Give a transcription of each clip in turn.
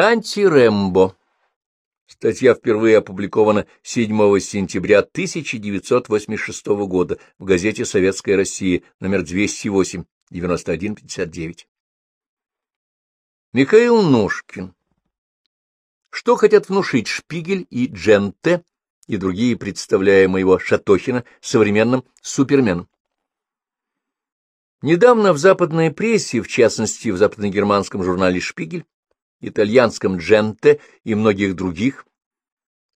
Анти-Рэмбо. Статья впервые опубликована 7 сентября 1986 года в газете «Советская Россия», номер 208, 9159. Михаил Ножкин. Что хотят внушить Шпигель и Дженте и другие, представляя моего Шатохина современным суперменом? Недавно в западной прессе, в частности в западногерманском журнале «Шпигель», итальянском «Дженте» и многих других,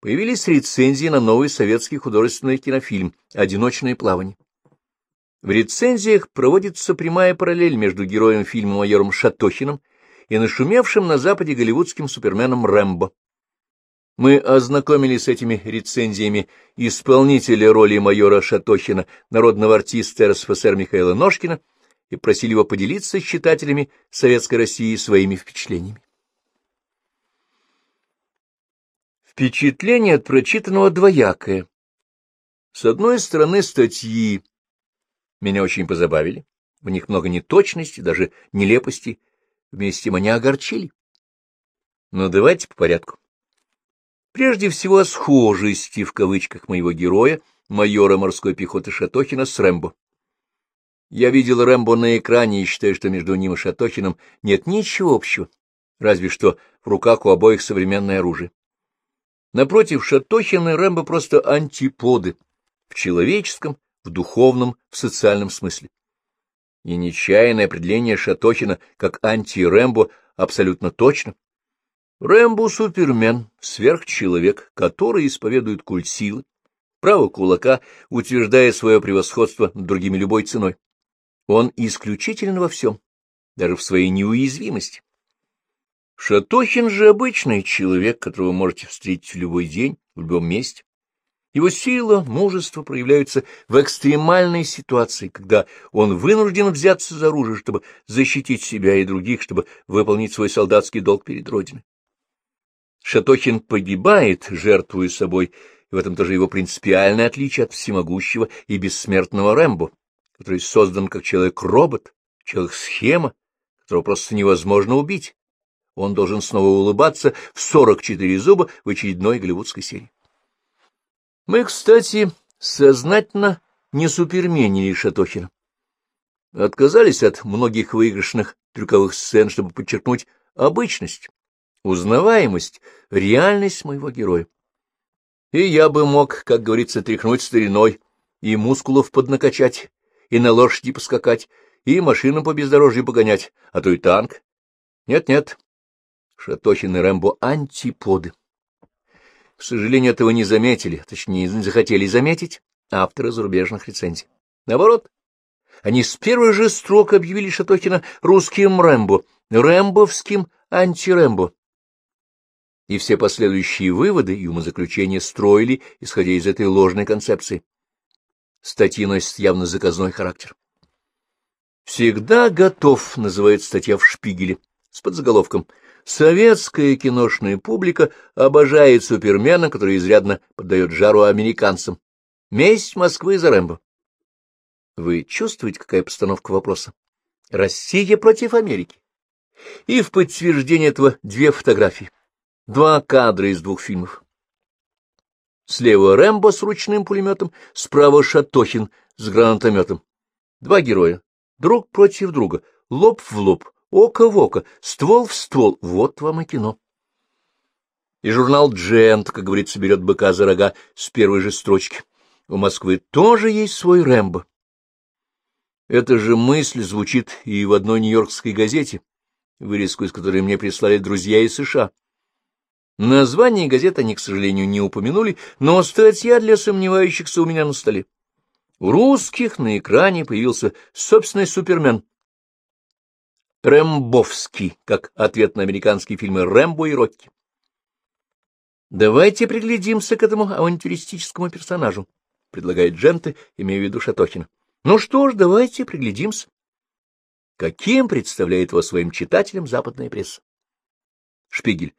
появились рецензии на новый советский художественный кинофильм «Одиночное плавание». В рецензиях проводится прямая параллель между героем фильма майором Шатохиным и нашумевшим на Западе голливудским суперменом Рэмбо. Мы ознакомились с этими рецензиями исполнителя роли майора Шатохина, народного артиста РСФСР Михаила Ножкина, и просили его поделиться с читателями Советской России своими впечатлениями. Впечатление от прочитанного двоякое. С одной стороны, статьи меня очень позабавили, в них много неточности, даже нелепости, вместе с тем они огорчили. Но давайте по порядку. Прежде всего о схожести, в кавычках, моего героя, майора морской пехоты Шатохина, с Рэмбо. Я видел Рэмбо на экране и считаю, что между ним и Шатохиным нет ничего общего, разве что в руках у обоих современное оружие. Напротив, Шатохин и Рэмбо просто антиподы в человеческом, в духовном, в социальном смысле. И нечаянное определение Шатохина как анти-Рэмбо абсолютно точно. Рэмбо — супермен, сверхчеловек, который исповедует культ силы, право кулака, утверждая свое превосходство над другими любой ценой. Он исключителен во всем, даже в своей неуязвимости. Шатохин же обычный человек, которого можете встретить в любой день, в любом месте. Его сила, мужество проявляются в экстремальной ситуации, когда он вынужден взяться за оружие, чтобы защитить себя и других, чтобы выполнить свой солдатский долг перед Родиной. Шатохин погибает, жертвуя собой, и в этом тоже его принципиальное отличие от всемогущего и бессмертного Рэмбо, который создан как человек-робот, человек-схема, которого просто невозможно убить он должен снова улыбаться в сорок четыре зуба в очередной голливудской серии. Мы, кстати, сознательно не суперменили Шатохина. Отказались от многих выигрышных трюковых сцен, чтобы подчеркнуть обычность, узнаваемость, реальность моего героя. И я бы мог, как говорится, тряхнуть стариной, и мускулов поднакачать, и на лошади поскакать, и машину по бездорожью погонять, а то и танк. Нет-нет, Шатохин и Рэмбо — антиподы. К сожалению, этого не заметили, точнее, не захотели заметить авторы зарубежных рецензий. Наоборот, они с первых же строк объявили Шатохина русским Рэмбо, рэмбовским анти-Рэмбо. И все последующие выводы и умозаключения строили, исходя из этой ложной концепции. Статьи носят явно заказной характер. «Всегда готов» называет статья в «Шпигеле» с подзаголовком Советская киношная публика обожает супермена, который изрядно поддает жару американцам. Месть Москвы за Рэмбо. Вы чувствуете, какая постановка вопроса? Россия против Америки. И в подтверждение этого две фотографии. Два кадра из двух фильмов. Слева Рэмбо с ручным пулеметом, справа Шатохин с гранатометом. Два героя, друг против друга, лоб в лоб, Око в око, ствол в ствол. Вот вам и кино. И журнал «Джент», как говорится, берет быка за рога с первой же строчки. У Москвы тоже есть свой Рэмбо. Эта же мысль звучит и в одной нью-йоркской газете, вырезку из которой мне прислали друзья из США. Название газеты они, к сожалению, не упомянули, но статья для сомневающихся у меня на столе. У русских на экране появился собственный Супермен, Рэмбовский, как ответ на американские фильмы «Рэмбо» и «Рокки». «Давайте приглядимся к этому авантюристическому персонажу», — предлагает Дженте, имея в виду Шатохина. «Ну что ж, давайте приглядимся». Каким представляет его своим читателям западная пресса? Шпигель.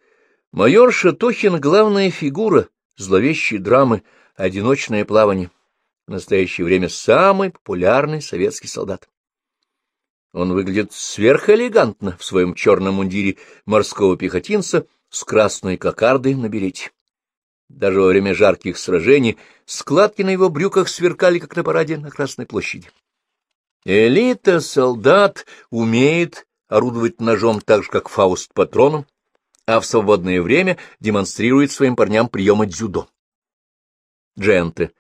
Майор Шатохин — главная фигура зловещей драмы «Одиночное плавание». В настоящее время самый популярный советский солдат. Он выглядит сверхэлегантно в своем черном мундире морского пехотинца с красной кокардой на берете. Даже во время жарких сражений складки на его брюках сверкали, как на параде на Красной площади. Элита солдат умеет орудовать ножом так же, как Фауст патроном, а в свободное время демонстрирует своим парням приемы дзюдо. Дженте.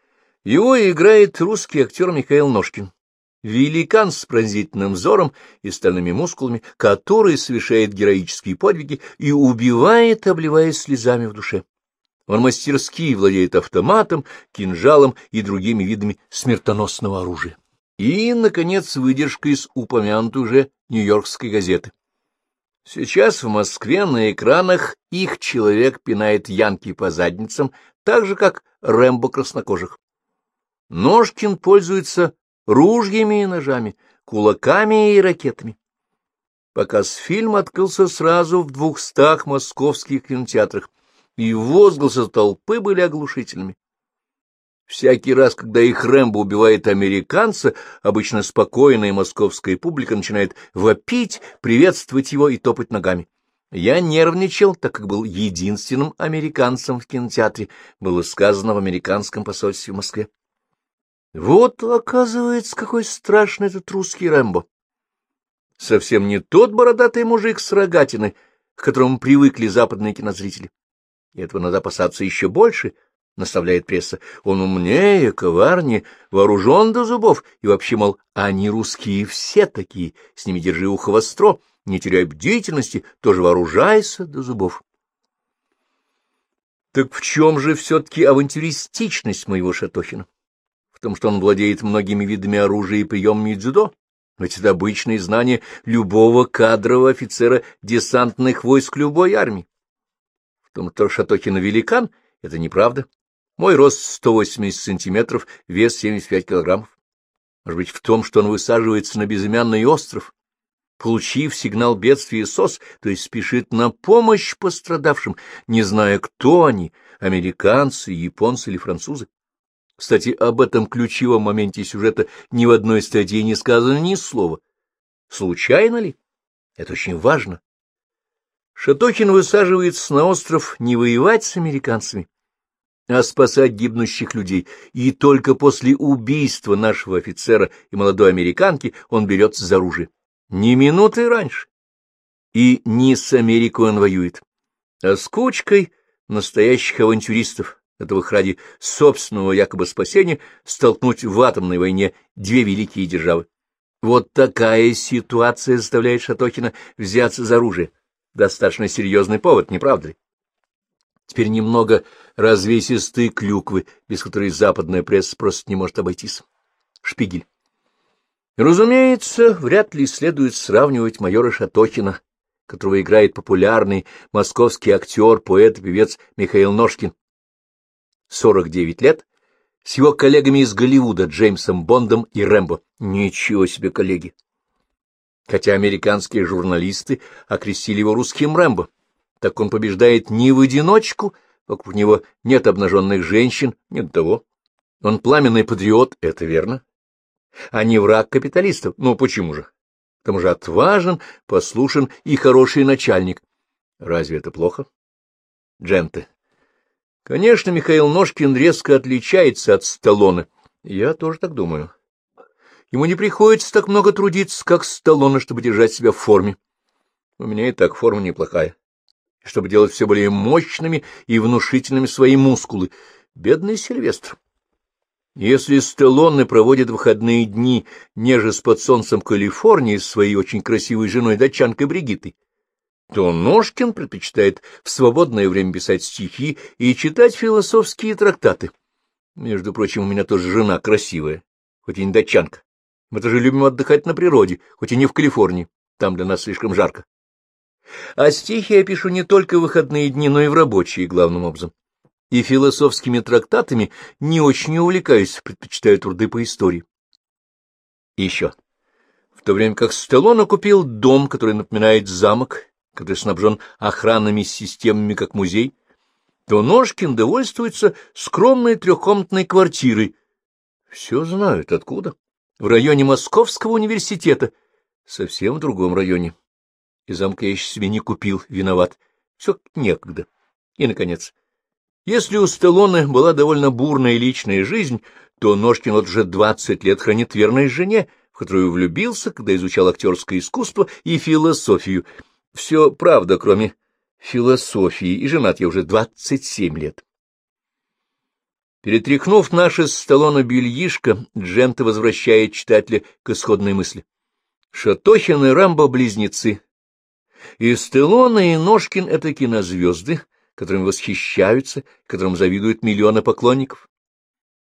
Его играет русский актер Михаил Ножкин. Великан с пронзительным взором и стальными мускулами, который совершает героические подвиги и убивает, обливаясь слезами в душе. Он мастерски владеет автоматом, кинжалом и другими видами смертоносного оружия. И, наконец, выдержка из упомянутой уже Нью-Йоркской газеты. Сейчас в Москве на экранах их человек пинает янки по задницам, так же, как Рэмбо краснокожих. Ножкин пользуется ружьями и ножами, кулаками и ракетами. Показ фильма открылся сразу в двухстах московских кинотеатрах, и возгласы толпы были оглушительными. Всякий раз, когда их Рэмбо убивает американца, обычно спокойная московская публика начинает вопить, приветствовать его и топать ногами. Я нервничал, так как был единственным американцем в кинотеатре, было сказано в американском посольстве в Москве. Вот, оказывается, какой страшный этот русский Рэмбо. Совсем не тот бородатый мужик с рогатиной, к которому привыкли западные кинозрители. И этого надо опасаться еще больше —— наставляет пресса. Он умнее, коварнее, вооружен до зубов, и вообще, мол, они русские все такие, с ними держи ухо востро, не теряй бдительности, тоже вооружайся до зубов. Так в чем же все-таки авантюристичность моего Шатохина? Том, что он владеет многими видами оружия и приемами дзюдо? Ведь это обычные знания любого кадрового офицера десантных войск любой армии. В том, что Шатохина великан, это неправда. Мой рост 180 сантиметров, вес 75 килограммов. Может быть, в том, что он высаживается на безымянный остров, получив сигнал бедствия СОС, то есть спешит на помощь пострадавшим, не зная, кто они, американцы, японцы или французы. Кстати, об этом ключевом моменте сюжета ни в одной статье не сказано ни слова. Случайно ли? Это очень важно. Шатохин высаживается на остров не воевать с американцами, а спасать гибнущих людей, и только после убийства нашего офицера и молодой американки он берется за оружие. Ни минуты раньше. И не с Америкой он воюет, а с кучкой настоящих авантюристов, готовых ради собственного якобы спасения столкнуть в атомной войне две великие державы. Вот такая ситуация заставляет Шатохина взяться за оружие. Достаточно серьезный повод, не правда ли? Теперь немного развесистой клюквы, без которой западная пресса просто не может обойтись. Шпигель. Разумеется, вряд ли следует сравнивать майора Шатохина, которого играет популярный московский актер, поэт певец Михаил Ножкин. 49 лет, с его коллегами из Голливуда Джеймсом Бондом и Рэмбо. Ничего себе, коллеги! Хотя американские журналисты окрестили его русским Рэмбо так он побеждает не в одиночку, вокруг него нет обнаженных женщин, нет того. Он пламенный патриот, это верно. А не враг капиталистов, ну почему же? К тому же отважен, послушен и хороший начальник. Разве это плохо? Дженты. Конечно, Михаил Ножкин резко отличается от Сталлоне. Я тоже так думаю. Ему не приходится так много трудиться, как Сталлоне, чтобы держать себя в форме. У меня и так форма неплохая чтобы делать все более мощными и внушительными свои мускулы. Бедный Сильвестр. Если Стеллоне проводит выходные дни, неже под солнцем Калифорнии с своей очень красивой женой-датчанкой Бригитой, то Ножкин предпочитает в свободное время писать стихи и читать философские трактаты. Между прочим, у меня тоже жена красивая, хоть и не датчанка. Мы тоже любим отдыхать на природе, хоть и не в Калифорнии, там для нас слишком жарко. А стихи я пишу не только в выходные дни, но и в рабочие, главным образом. И философскими трактатами не очень увлекаюсь, предпочитаю труды по истории. И еще. В то время как Стеллоне купил дом, который напоминает замок, который снабжен охранными системами, как музей, то Ножкин довольствуется скромной трехкомнатной квартирой. Все знают откуда. В районе Московского университета, совсем в другом районе. И замка я еще себе не купил, виноват. Все некогда. И, наконец, если у Сталлоне была довольно бурная личная жизнь, то Ножкин вот уже двадцать лет хранит верность жене, в которую влюбился, когда изучал актерское искусство и философию. Все правда, кроме философии, и женат я уже двадцать семь лет. Перетряхнув наше с Сталлоне бельишко, Джента возвращает читателя к исходной мысли. Шатохин и Рамбо — близнецы. И Стеллоне, и Ножкин — это кинозвезды, которыми восхищаются, которым завидуют миллионы поклонников.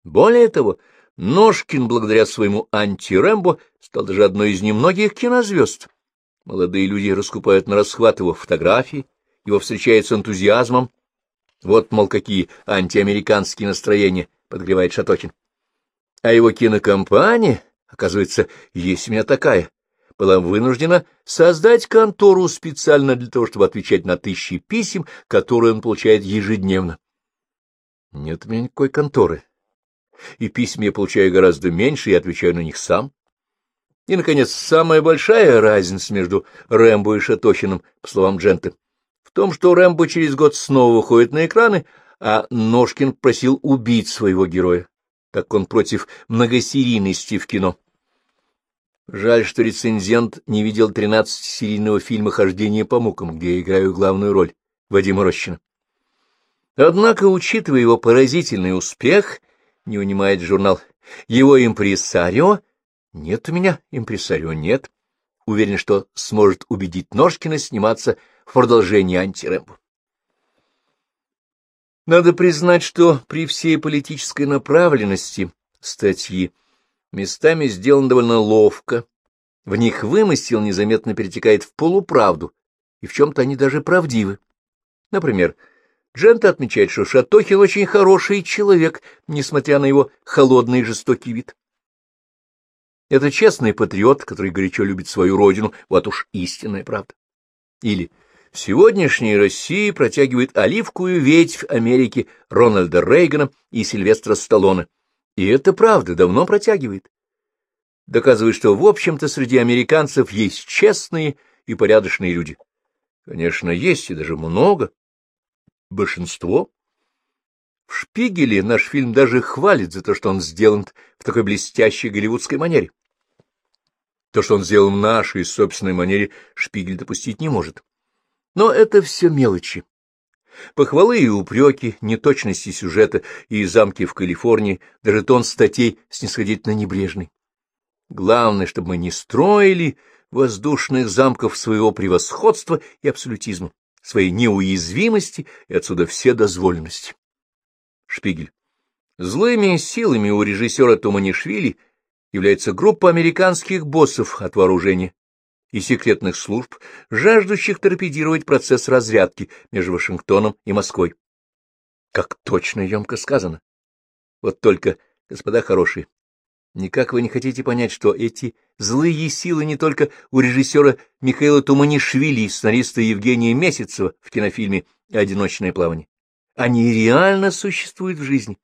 Более того, Ножкин, благодаря своему анти-Рэмбо, стал даже одной из немногих кинозвезд. Молодые люди раскупают на расхват его фотографии, его встречают с энтузиазмом. Вот, мол, какие антиамериканские настроения подгревает Шатохин. А его кинокомпания, оказывается, есть у меня такая, была вынуждена создать контору специально для того, чтобы отвечать на тысячи писем, которые он получает ежедневно. Нет у меня никакой конторы, и письма я получаю гораздо меньше и отвечаю на них сам. И, наконец, самая большая разница между Рэмбо и Шатохиным, по словам Дженты, в том, что Рэмбо через год снова выходит на экраны, а Ножкин просил убить своего героя, так он против многосерийности в кино. Жаль, что рецензент не видел тринадцатисерийного фильма «Хождение по мукам», где я играю главную роль, Вадима Рощина. Однако, учитывая его поразительный успех, не унимает журнал, его импресарио... Нет у меня импресарио, нет. Уверен, что сможет убедить Ножкина сниматься в продолжении антирэмбо. Надо признать, что при всей политической направленности статьи местами сделан довольно ловко, в них вымысел незаметно перетекает в полуправду, и в чем-то они даже правдивы. Например, Джента отмечает, что Шатохин очень хороший человек, несмотря на его холодный и жестокий вид. Это честный патриот, который горячо любит свою родину, вот уж истинная правда. Или в сегодняшней России протягивает оливковую ветвь Америки Рональда Рейгана и Сильвестра Сталлоне. И это правда, давно протягивает. Доказывает, что, в общем-то, среди американцев есть честные и порядочные люди. Конечно, есть и даже много. Большинство. В «Шпигеле» наш фильм даже хвалит за то, что он сделан в такой блестящей голливудской манере. То, что он сделал в нашей собственной манере, Шпигель допустить не может. Но это все мелочи. Похвалы и упреки, неточности сюжета и замки в Калифорнии, даже тон статей снисходительно небрежный. Главное, чтобы мы не строили воздушных замков своего превосходства и абсолютизма, своей неуязвимости и отсюда все дозволенности. Шпигель. Злыми силами у режиссера Туманишвили является группа американских боссов от вооружения и секретных служб, жаждущих торпедировать процесс разрядки между Вашингтоном и Москвой. Как точно и емко сказано. Вот только, господа хорошие, никак вы не хотите понять, что эти злые силы не только у режиссера Михаила Туманишвили, сценариста Евгения Месяцева в кинофильме «Одиночное плавание». Они реально существуют в жизни.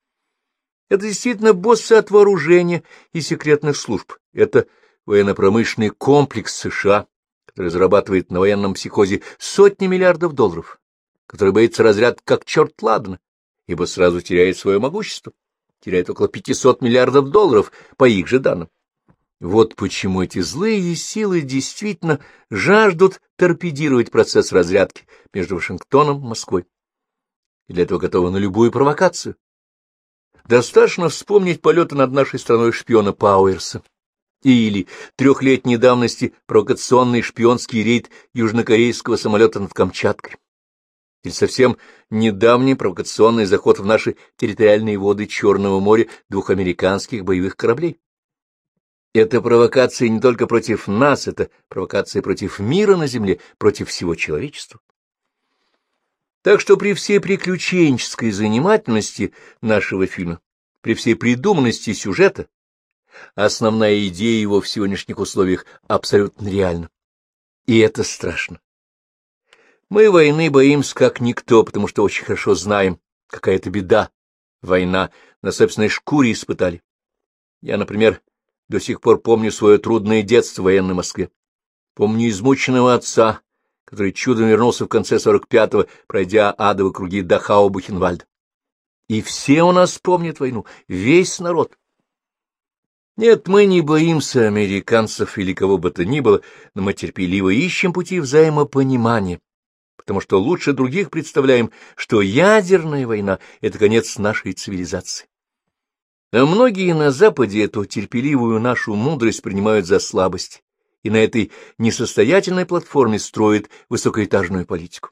Это действительно боссы от вооружения и секретных служб. Это военно-промышленный комплекс США, который зарабатывает на военном психозе сотни миллиардов долларов, который боится разряд как черт ладно, ибо сразу теряет свое могущество, теряет около 500 миллиардов долларов по их же данным. Вот почему эти злые силы действительно жаждут торпедировать процесс разрядки между Вашингтоном и Москвой. И для этого готовы на любую провокацию. Достаточно вспомнить полеты над нашей страной шпиона Пауэрса или трехлетней давности провокационный шпионский рейд южнокорейского самолета над Камчаткой, или совсем недавний провокационный заход в наши территориальные воды Черного моря двух американских боевых кораблей. Это провокация не только против нас, это провокация против мира на Земле, против всего человечества. Так что при всей приключенческой занимательности нашего фильма, при всей придуманности сюжета, Основная идея его в сегодняшних условиях абсолютно реальна. И это страшно. Мы войны боимся как никто, потому что очень хорошо знаем, какая это беда. Война на собственной шкуре испытали. Я, например, до сих пор помню свое трудное детство в военной Москве. Помню измученного отца, который чудом вернулся в конце сорок пятого, пройдя адовы круги Дахау Бухенвальда. И все у нас помнят войну, весь народ. Нет, мы не боимся американцев или кого бы то ни было, но мы терпеливо ищем пути взаимопонимания, потому что лучше других представляем, что ядерная война — это конец нашей цивилизации. А многие на Западе эту терпеливую нашу мудрость принимают за слабость и на этой несостоятельной платформе строят высокоэтажную политику.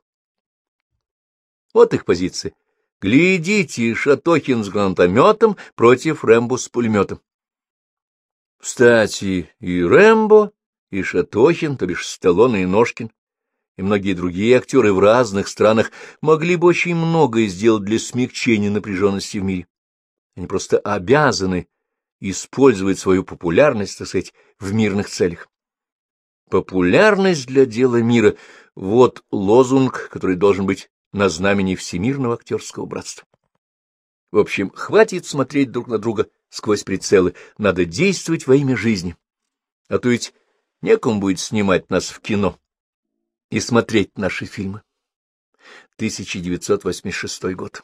Вот их позиция. Глядите, Шатохин с гранатометом против Рэмбо с пулеметом. Кстати, и Рэмбо, и Шатохин, то бишь Сталлоне и Ножкин, и многие другие актеры в разных странах могли бы очень многое сделать для смягчения напряженности в мире. Они просто обязаны использовать свою популярность, так сказать, в мирных целях. Популярность для дела мира — вот лозунг, который должен быть на знамени всемирного актерского братства. В общем, хватит смотреть друг на друга сквозь прицелы, надо действовать во имя жизни. А то ведь некому будет снимать нас в кино и смотреть наши фильмы. 1986 год.